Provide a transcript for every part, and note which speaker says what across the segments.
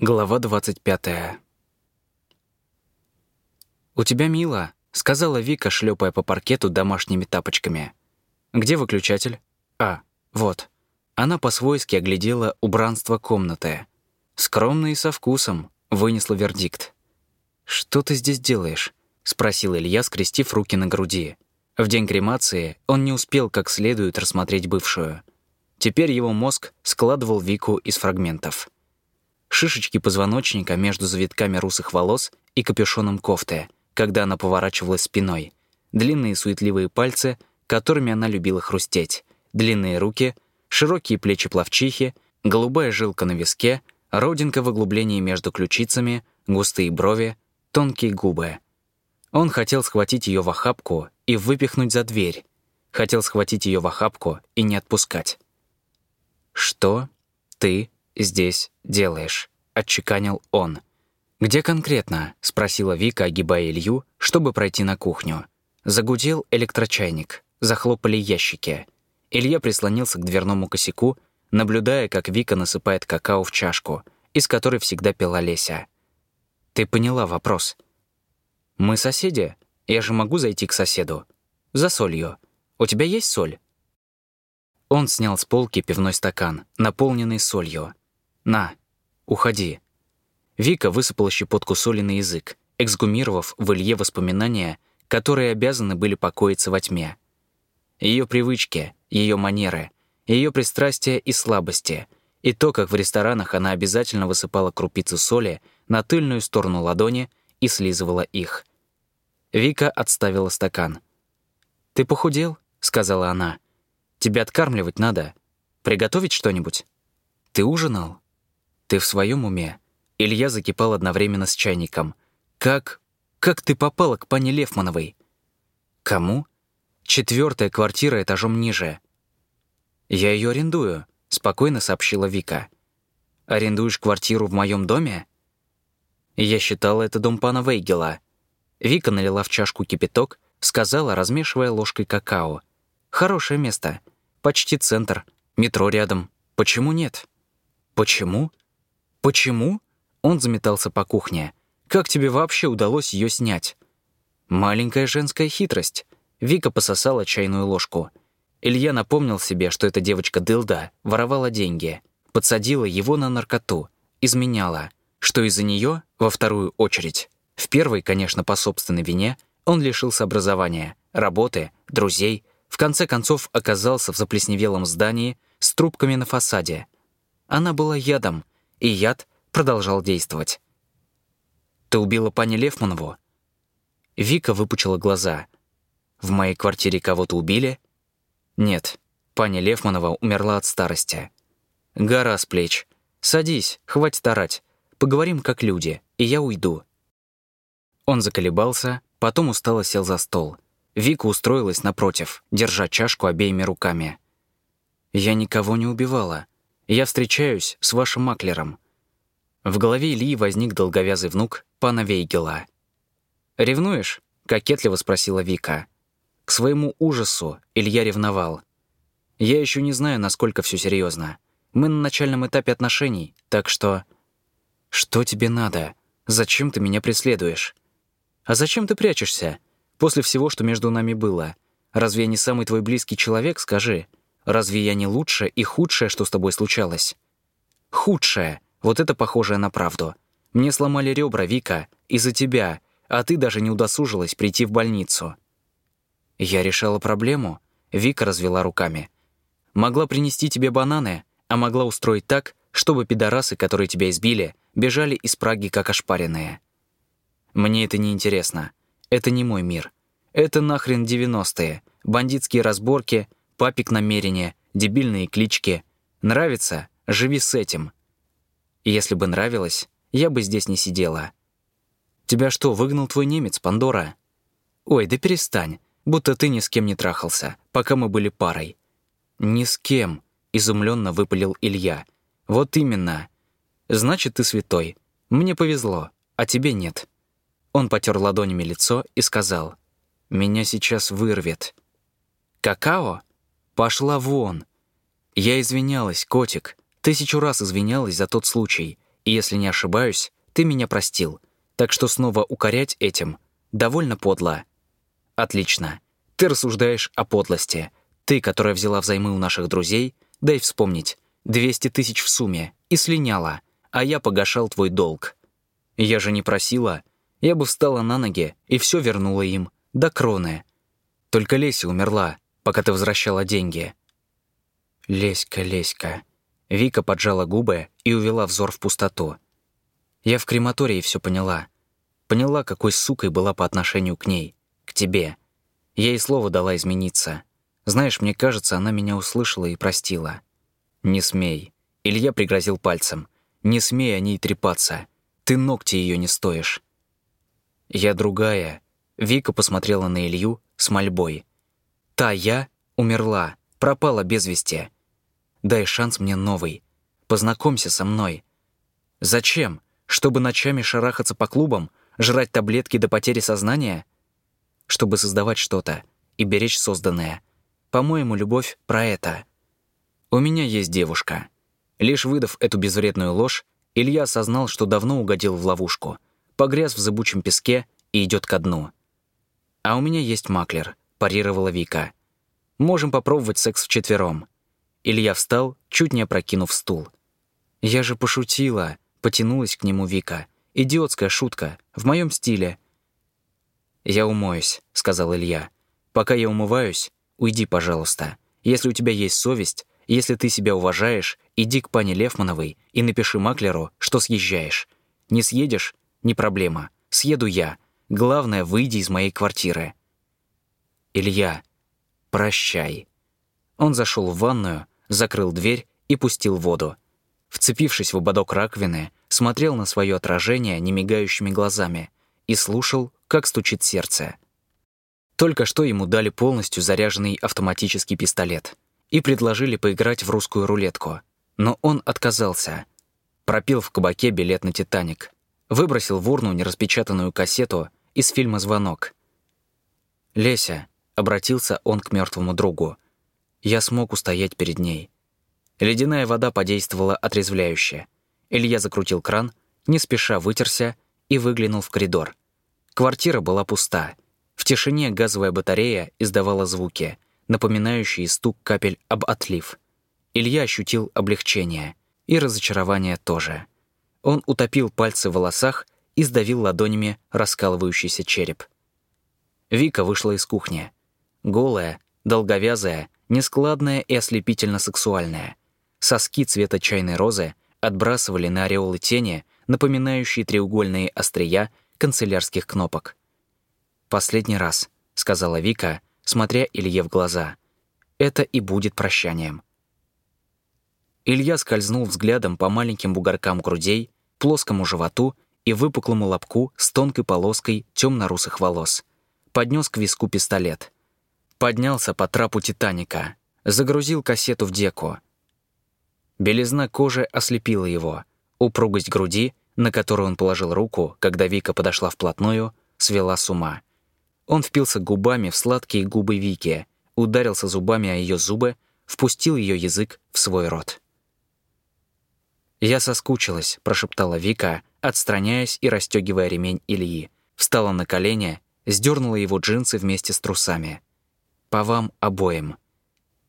Speaker 1: Глава 25. «У тебя мило», — сказала Вика, шлепая по паркету домашними тапочками. «Где выключатель?» «А, вот». Она по-свойски оглядела убранство комнаты. Скромно и со вкусом вынесла вердикт. «Что ты здесь делаешь?» — спросил Илья, скрестив руки на груди. В день кремации он не успел как следует рассмотреть бывшую. Теперь его мозг складывал Вику из фрагментов шишечки позвоночника между завитками русых волос и капюшоном кофты, когда она поворачивалась спиной, длинные суетливые пальцы, которыми она любила хрустеть, длинные руки, широкие плечи плавчихи, голубая жилка на виске, родинка в углублении между ключицами, густые брови, тонкие губы. Он хотел схватить ее в охапку и выпихнуть за дверь. Хотел схватить ее в охапку и не отпускать. «Что ты здесь делаешь?» — отчеканил он. «Где конкретно?» — спросила Вика, огибая Илью, чтобы пройти на кухню. Загудел электрочайник, захлопали ящики. Илья прислонился к дверному косяку, наблюдая, как Вика насыпает какао в чашку, из которой всегда пила Леся. «Ты поняла вопрос?» «Мы соседи? Я же могу зайти к соседу. За солью. У тебя есть соль?» Он снял с полки пивной стакан, наполненный солью. «На, уходи». Вика высыпала щепотку соли на язык, эксгумировав в Илье воспоминания, которые обязаны были покоиться во тьме. Ее привычки, ее манеры, ее пристрастия и слабости, и то, как в ресторанах она обязательно высыпала крупицы соли на тыльную сторону ладони и слизывала их. Вика отставила стакан. «Ты похудел?» — сказала она. «Тебя откармливать надо. Приготовить что-нибудь? Ты ужинал?» «Ты в своем уме?» Илья закипал одновременно с чайником. «Как... как ты попала к пане Левмановой?» «Кому?» «Четвертая квартира этажом ниже». «Я ее арендую», — спокойно сообщила Вика. «Арендуешь квартиру в моем доме?» Я считала, это дом пана Вейгела. Вика налила в чашку кипяток, сказала, размешивая ложкой какао. «Хорошее место. Почти центр. Метро рядом. Почему нет?» «Почему?» «Почему?» Он заметался по кухне. «Как тебе вообще удалось ее снять?» «Маленькая женская хитрость». Вика пососала чайную ложку. Илья напомнил себе, что эта девочка Дылда воровала деньги, подсадила его на наркоту, изменяла, что из-за нее, во вторую очередь, в первой, конечно, по собственной вине, он лишился образования, работы, друзей, в конце концов оказался в заплесневелом здании с трубками на фасаде. Она была ядом, и яд продолжал действовать. «Ты убила пани Левманову?» Вика выпучила глаза. «В моей квартире кого-то убили?» «Нет, паня Левманова умерла от старости». «Гора с плеч. Садись, хватит орать. Поговорим как люди, и я уйду». Он заколебался, потом устало сел за стол. Вика устроилась напротив, держа чашку обеими руками. «Я никого не убивала. Я встречаюсь с вашим маклером». В голове Ильи возник долговязый внук пана Вейгела. «Ревнуешь?» — кокетливо спросила Вика. К своему ужасу Илья ревновал. «Я еще не знаю, насколько все серьезно. Мы на начальном этапе отношений, так что...» «Что тебе надо? Зачем ты меня преследуешь?» «А зачем ты прячешься? После всего, что между нами было. Разве я не самый твой близкий человек, скажи?» Разве я не лучшее и худшее, что с тобой случалось? Худшее. Вот это похожее на правду. Мне сломали ребра, Вика, из-за тебя, а ты даже не удосужилась прийти в больницу. Я решала проблему. Вика развела руками. Могла принести тебе бананы, а могла устроить так, чтобы пидорасы, которые тебя избили, бежали из Праги как ошпаренные. Мне это не интересно. Это не мой мир. Это нахрен 90-е. Бандитские разборки, папик намерения, дебильные клички. Нравится? Живи с этим. Если бы нравилось, я бы здесь не сидела. Тебя что, выгнал твой немец, Пандора? Ой, да перестань, будто ты ни с кем не трахался, пока мы были парой. Ни с кем, изумленно выпалил Илья. Вот именно. Значит, ты святой. Мне повезло, а тебе нет. Он потер ладонями лицо и сказал, «Меня сейчас вырвет». «Какао?» «Пошла вон!» Я извинялась, котик, тысячу раз извинялась за тот случай, И если не ошибаюсь, ты меня простил. Так что снова укорять этим довольно подло. Отлично. Ты рассуждаешь о подлости. Ты, которая взяла взаймы у наших друзей, дай вспомнить, 200 тысяч в сумме, и слиняла, а я погашал твой долг. Я же не просила. Я бы встала на ноги и все вернула им, до кроны. Только Леся умерла, пока ты возвращала деньги. Леська, Леська. Вика поджала губы и увела взор в пустоту. Я в крематории все поняла. Поняла, какой сукой была по отношению к ней, к тебе. Я ей слово дала измениться. Знаешь, мне кажется, она меня услышала и простила. Не смей. Илья пригрозил пальцем. Не смей о ней трепаться. Ты ногти ее не стоишь. Я другая. Вика посмотрела на Илью с мольбой. Та я умерла, пропала без вести. Дай шанс мне новый. Познакомься со мной. Зачем? Чтобы ночами шарахаться по клубам, жрать таблетки до потери сознания? Чтобы создавать что-то и беречь созданное. По-моему, любовь про это. У меня есть девушка. Лишь выдав эту безвредную ложь, Илья осознал, что давно угодил в ловушку, погряз в зыбучем песке и идет ко дну. «А у меня есть маклер», — парировала Вика. «Можем попробовать секс вчетвером». Илья встал, чуть не опрокинув стул. «Я же пошутила», Потянулась к нему Вика. «Идиотская шутка. В моем стиле». «Я умоюсь», — сказал Илья. «Пока я умываюсь, уйди, пожалуйста. Если у тебя есть совесть, если ты себя уважаешь, иди к пане Левмановой и напиши маклеру, что съезжаешь. Не съедешь — не проблема. Съеду я. Главное, выйди из моей квартиры». «Илья, прощай». Он зашел в ванную, закрыл дверь и пустил воду вцепившись в ободок раковины, смотрел на свое отражение немигающими глазами и слушал, как стучит сердце. Только что ему дали полностью заряженный автоматический пистолет и предложили поиграть в русскую рулетку, но он отказался. Пропил в кабаке билет на «Титаник», выбросил в урну нераспечатанную кассету из фильма «Звонок». «Леся», — обратился он к мертвому другу, — «я смог устоять перед ней». Ледяная вода подействовала отрезвляюще. Илья закрутил кран, не спеша вытерся и выглянул в коридор. Квартира была пуста. В тишине газовая батарея издавала звуки, напоминающие стук капель об отлив. Илья ощутил облегчение. И разочарование тоже. Он утопил пальцы в волосах и сдавил ладонями раскалывающийся череп. Вика вышла из кухни. Голая, долговязая, нескладная и ослепительно сексуальная. Соски цвета чайной розы отбрасывали на ореолы тени, напоминающие треугольные острия канцелярских кнопок. «Последний раз», — сказала Вика, смотря Илье в глаза. «Это и будет прощанием». Илья скользнул взглядом по маленьким бугоркам грудей, плоскому животу и выпуклому лобку с тонкой полоской темно-русых волос. Поднес к виску пистолет. Поднялся по трапу «Титаника», загрузил кассету в деку, Белизна кожи ослепила его. Упругость груди, на которую он положил руку, когда Вика подошла вплотную, свела с ума. Он впился губами в сладкие губы Вики, ударился зубами о ее зубы, впустил ее язык в свой рот. «Я соскучилась», — прошептала Вика, отстраняясь и расстегивая ремень Ильи. Встала на колени, сдернула его джинсы вместе с трусами. «По вам обоим».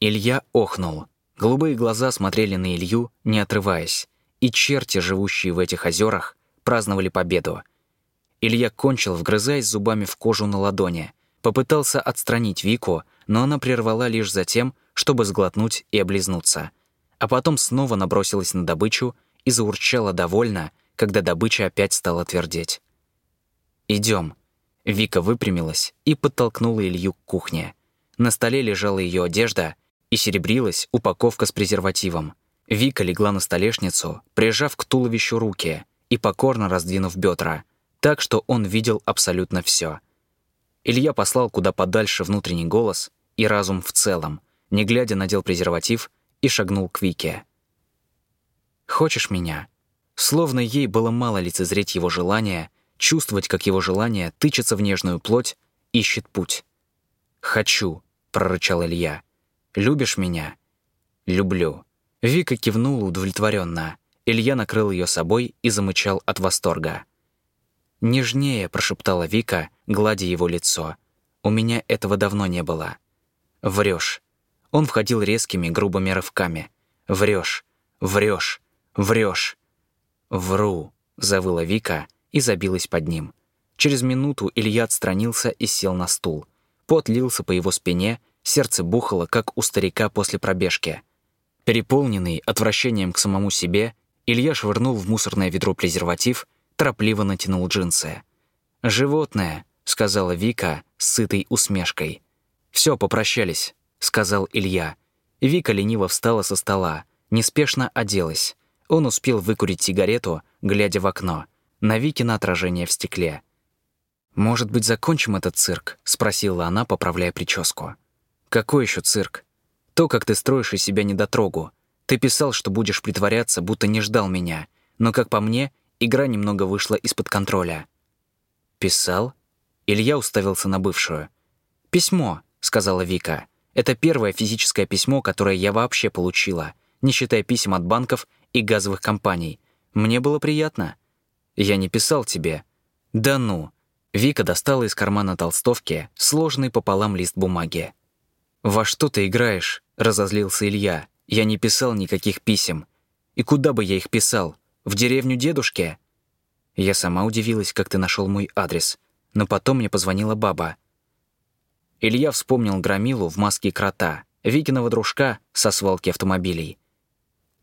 Speaker 1: Илья охнул — Голубые глаза смотрели на Илью, не отрываясь, и черти, живущие в этих озерах, праздновали победу. Илья кончил, вгрызаясь зубами в кожу на ладони. Попытался отстранить Вику, но она прервала лишь за тем, чтобы сглотнуть и облизнуться. А потом снова набросилась на добычу и заурчала довольно, когда добыча опять стала твердеть. Идем. Вика выпрямилась и подтолкнула Илью к кухне. На столе лежала ее одежда, и серебрилась упаковка с презервативом. Вика легла на столешницу, прижав к туловищу руки и покорно раздвинув бедра, так что он видел абсолютно все. Илья послал куда подальше внутренний голос и разум в целом, не глядя надел презерватив и шагнул к Вике. «Хочешь меня?» Словно ей было мало лицезреть его желания, чувствовать, как его желание тычется в нежную плоть, ищет путь. «Хочу», — прорычал Илья. Любишь меня?» «Люблю». Вика кивнула удовлетворенно. Илья накрыл ее собой и замычал от восторга. «Нежнее», — прошептала Вика, гладя его лицо. «У меня этого давно не было». «Врешь». Он входил резкими, грубыми рывками. «Врешь, врешь, врешь». «Вру», — завыла Вика и забилась под ним. Через минуту Илья отстранился и сел на стул. Пот лился по его спине, сердце бухало, как у старика после пробежки. Переполненный отвращением к самому себе, Илья швырнул в мусорное ведро презерватив, торопливо натянул джинсы. «Животное», — сказала Вика с сытой усмешкой. «Все, попрощались», — сказал Илья. Вика лениво встала со стола, неспешно оделась. Он успел выкурить сигарету, глядя в окно, на Викино отражение в стекле. «Может быть, закончим этот цирк?» — спросила она, поправляя прическу. «Какой еще цирк? То, как ты строишь из себя недотрогу. Ты писал, что будешь притворяться, будто не ждал меня. Но, как по мне, игра немного вышла из-под контроля». «Писал?» Илья уставился на бывшую. «Письмо», — сказала Вика. «Это первое физическое письмо, которое я вообще получила, не считая писем от банков и газовых компаний. Мне было приятно». «Я не писал тебе». «Да ну», Вика достала из кармана толстовки сложный пополам лист бумаги. «Во что ты играешь?» — разозлился Илья. «Я не писал никаких писем. И куда бы я их писал? В деревню дедушки?» Я сама удивилась, как ты нашел мой адрес. Но потом мне позвонила баба. Илья вспомнил Громилу в маске крота, Викиного дружка со свалки автомобилей.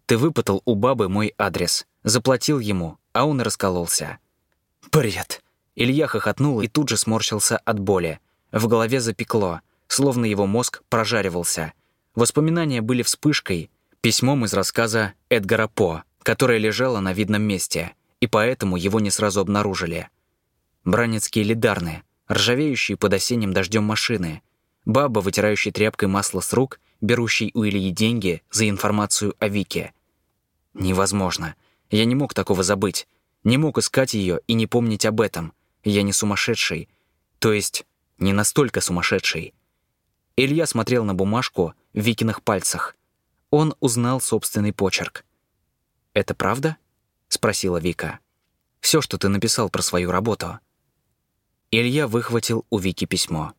Speaker 1: «Ты выпытал у бабы мой адрес, заплатил ему, а он раскололся». «Бред!» Илья хохотнул и тут же сморщился от боли. В голове запекло, словно его мозг прожаривался. Воспоминания были вспышкой, письмом из рассказа Эдгара По, которое лежало на видном месте, и поэтому его не сразу обнаружили. Бранецкие лидарны, ржавеющие под осенним дождем машины, баба, вытирающая тряпкой масло с рук, берущий у Ильи деньги за информацию о Вике. Невозможно. Я не мог такого забыть. Не мог искать ее и не помнить об этом. Я не сумасшедший. То есть, не настолько сумасшедший. Илья смотрел на бумажку в Викиных пальцах. Он узнал собственный почерк. «Это правда?» — спросила Вика. «Все, что ты написал про свою работу». Илья выхватил у Вики письмо.